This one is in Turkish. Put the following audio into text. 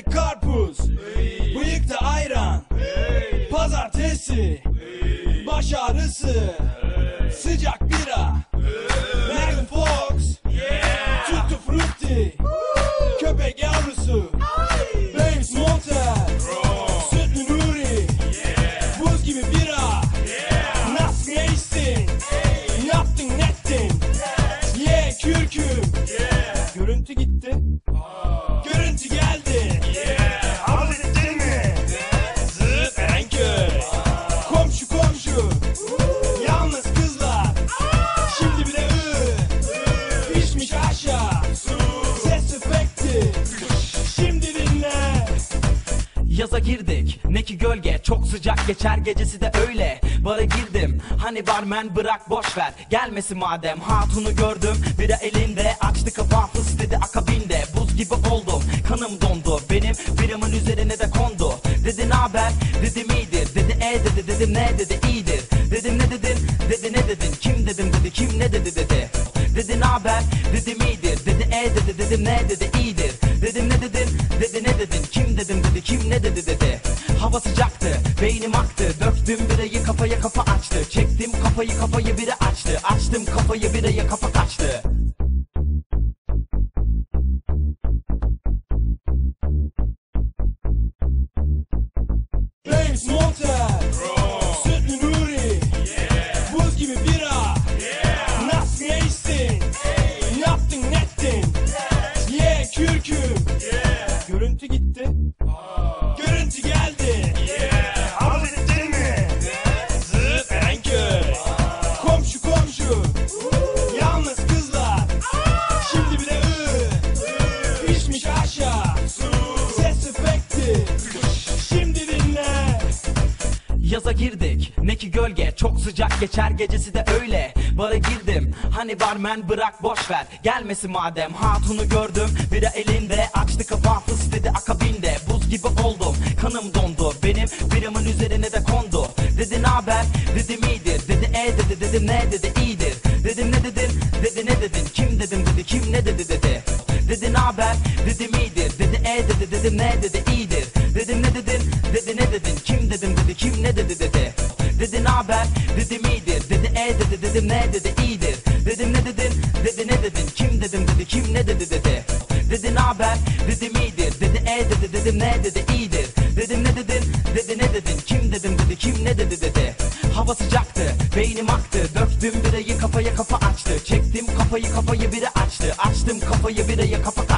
Börek karpuz. Bıyıkta ayran. Pazartesi. Baş ağrısı. Sıcak bira Yaza girdik. Ne ki gölge çok sıcak geçer gecesi de öyle. Bara girdim. Hani barmen bırak boş ver. Gelmesin madem hatunu gördüm. Bira elinde Açtı kapağı fıs dedi akabinde. Buz gibi oldum kanım dondu. Benim biramın üzerine de kondu. Dedi ne haber? Dedim iyidir Dedi e dedi dedim ne dedi iyidir. Dedim ne dedin? Dedi ne dedin? Kim dedim dedi kim ne dedi dedi. Dedi ne haber? Dedim iyidir Dedi e dedi dedim ne dedi iyidir. Dedim Kim dedim dedi kim ne dedi dedi. Hava sıcaktı beynim aktı. Döktüm birayı kafaya kafa açtı. Çektim kafayı kafayı biri açtı. Açtım kafayı biraya kafa Görüntü gitti Görüntü geldi Hallettin mi? Zıt Erenköy Komşu komşu. Yalnız kızlar. Şimdi bir de ı. Pişmiş aşağı. Ses efekti. Şimdi dinle. Yaza girdik. Ne ki gölge. Çok sıcak geçer gecesi de öyle Bara girdim. Hani barmen bırak boş ver. Gelmesin madem. Hatunu gördüm. Bira elinde. Açtı kapağı fıs dedi akabinde. Buz gibi oldum. Kanım dondu. Benim biramın üzerine de kondu. Dedi ne haber? Dedim iyidir. Dedi e dedi dedim ne? Dedi iyidir. Dedim ne dedin? Dedi ne dedin? Kim dedim dedi kim ne dedi? dedi. Dedi ne haber? Dedim iyidir. Dedi e dedi dedim ne? dedi iyidir Dedi dedi dedim ne dedi? İyidir. Dedim ne dedin? Dedi ne dedin? Kim dedim? Dedi kim ne dedi? Dedi. Dedi haber? Dedim iyidir. Dedi e dedi dedim ne dedi? İyidir. Dedim ne dedin? Dedi ne dedin? Kim dedim? Dedi kim ne dedi? Dedi. Hava sıcaktı beynim aktı. Döktüm birayı kafaya kafa açtı. Çektim kafayı kafayı biri açtı. Açtım kafayı biraya kafa